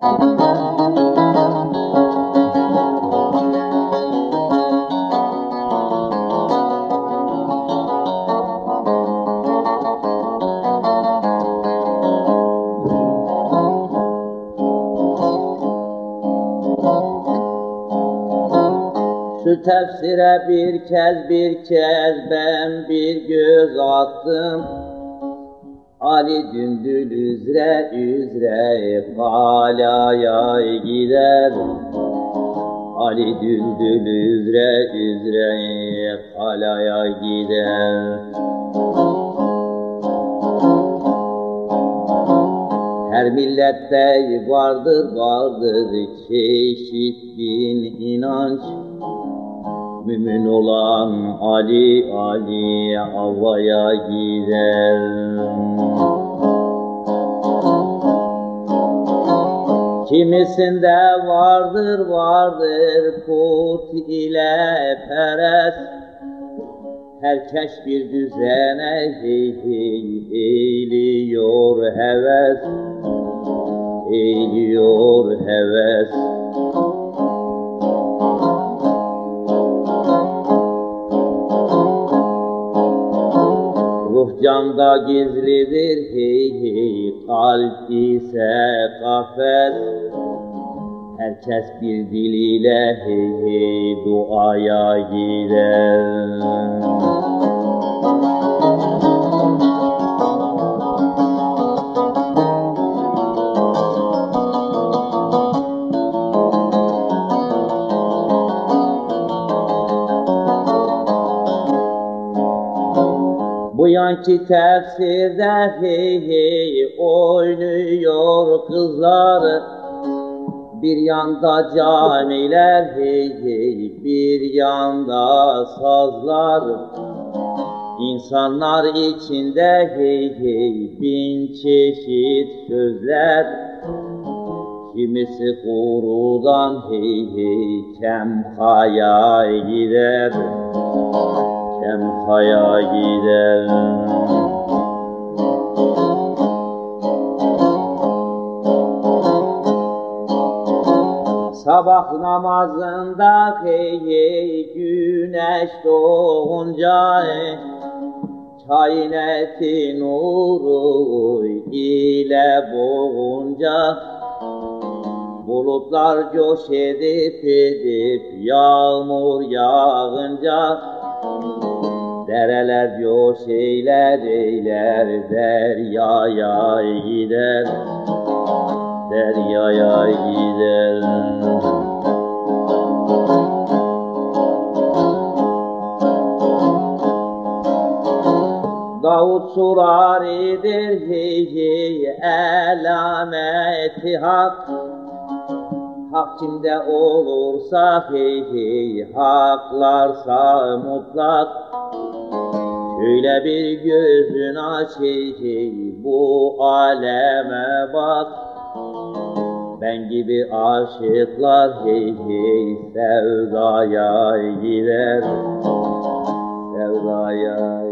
Şu tefsire bir kez bir kez ben bir göz attım Ali dündül üzre üzre kalaya gider. Ali dündül üzre üzre kalaya gider. Her millette vardır vardır çeşit din inanç. Mümin olan Ali Ali avaya gider Kimisinde vardır vardır put ile perest Herkes bir düzene hey hey eğiliyor heves Eğiliyor heves canda gizlidir hey hey kalp ise kafes. Herkes bir diliyle hey hey duaya gider Bu yanki tefsirde hey hey oynuyor kızlar. Bir yanda caniler hey hey bir yanda sazlar. İnsanlar içinde hey hey bin çeşit sözler. Kimisi kurudan hey hey kem kaya gider Kem kaya gider. Sabah namazında hey hey güneş doğunca Çayın eti nuru ile boğunca Bulutlar coş edip edip yağmur yağınca Dereler coş eyler eyler deryaya gider. Deryaya gider. Davut suraridir hey hey elameti hak. Hak kimde olursa hey haklarsa mutlak Şöyle bir gözün aç bu aleme bak. Ben gibi aşıklar hey hey sevdaya gider Sevdaya